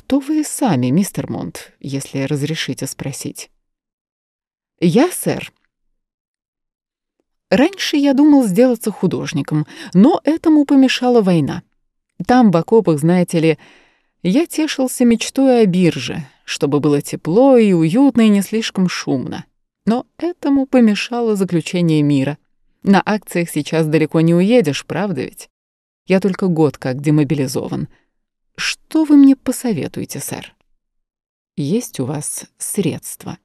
кто вы сами, мистер Монт, если разрешите спросить?» «Я, сэр». Раньше я думал сделаться художником, но этому помешала война. Там, в окопах, знаете ли, я тешился мечтой о бирже, чтобы было тепло и уютно и не слишком шумно. Но этому помешало заключение мира. На акциях сейчас далеко не уедешь, правда ведь? Я только год как демобилизован. Что вы мне посоветуете, сэр? Есть у вас средства?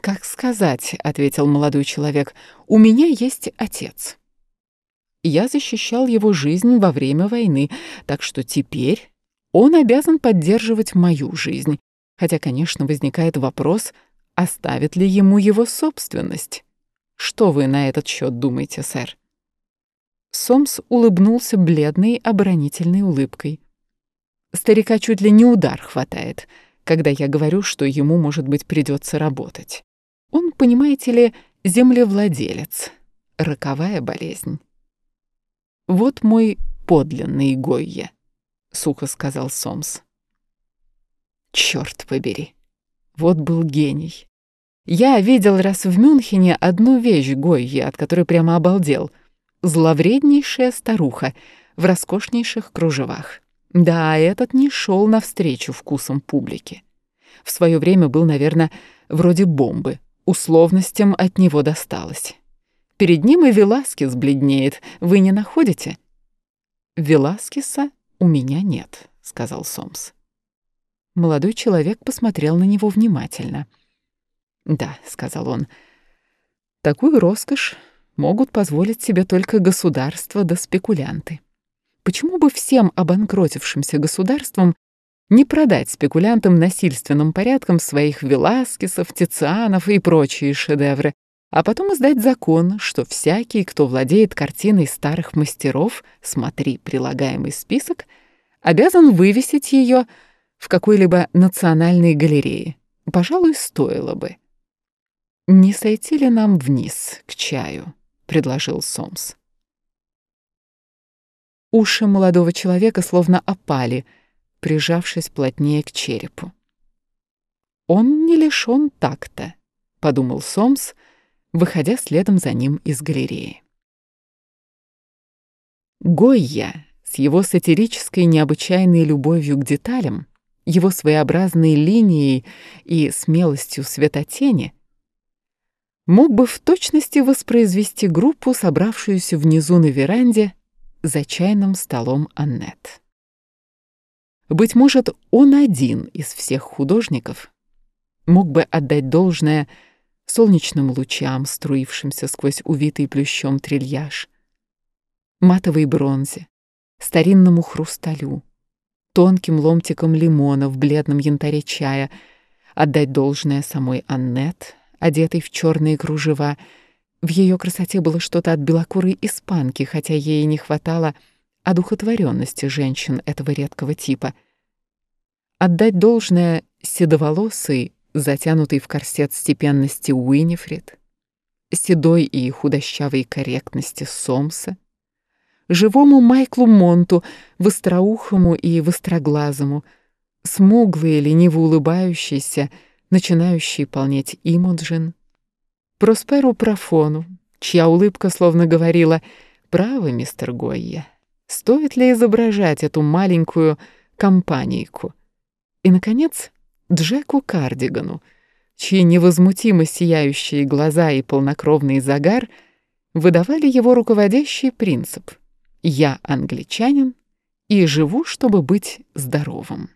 Как сказать, ответил молодой человек. У меня есть отец. Я защищал его жизнь во время войны, так что теперь он обязан поддерживать мою жизнь. Хотя, конечно, возникает вопрос, оставит ли ему его собственность. Что вы на этот счет думаете, сэр? Сомс улыбнулся бледной оборонительной улыбкой. Старика чуть ли не удар хватает, когда я говорю, что ему, может быть, придется работать. Он, понимаете ли, землевладелец. Роковая болезнь. Вот мой подлинный Гойя, сухо сказал Сомс. Черт побери. Вот был гений. Я видел раз в Мюнхене одну вещь Гойи, от которой прямо обалдел. Зловреднейшая старуха в роскошнейших кружевах. Да, этот не шел навстречу вкусам публики. В свое время был, наверное, вроде бомбы. Условностям от него досталось. Перед ним и Веласкес бледнеет. Вы не находите? Веласкеса у меня нет, сказал Сомс. Молодой человек посмотрел на него внимательно — «Да», — сказал он, — «такую роскошь могут позволить себе только государства да спекулянты. Почему бы всем обанкротившимся государствам не продать спекулянтам насильственным порядком своих Веласкесов, Тицианов и прочие шедевры, а потом издать закон, что всякий, кто владеет картиной старых мастеров, смотри прилагаемый список, обязан вывесить ее в какой-либо национальной галерее. Пожалуй, стоило бы. «Не сойти ли нам вниз, к чаю?» — предложил Сомс. Уши молодого человека словно опали, прижавшись плотнее к черепу. «Он не лишён такта», — подумал Сомс, выходя следом за ним из галереи. Гойя с его сатирической необычайной любовью к деталям, его своеобразной линией и смелостью светотени — мог бы в точности воспроизвести группу, собравшуюся внизу на веранде за чайным столом Аннет. Быть может, он один из всех художников мог бы отдать должное солнечным лучам, струившимся сквозь увитый плющом трильяж, матовой бронзе, старинному хрусталю, тонким ломтиком лимона в бледном янтаре чая, отдать должное самой Аннет, одетой в черные кружева. В ее красоте было что-то от белокурой испанки, хотя ей не хватало одухотворенности женщин этого редкого типа. Отдать должное седоволосой, затянутой в корсет степенности Уинифрид, седой и худощавой корректности Сомса, живому Майклу Монту, востроухому и востроглазому, смуглый, лениво улыбающийся, начинающий полнеть Имуджин, Просперу Профону, чья улыбка словно говорила «Право, мистер Гойя, стоит ли изображать эту маленькую компанийку?» И, наконец, Джеку Кардигану, чьи невозмутимо сияющие глаза и полнокровный загар выдавали его руководящий принцип «Я англичанин и живу, чтобы быть здоровым».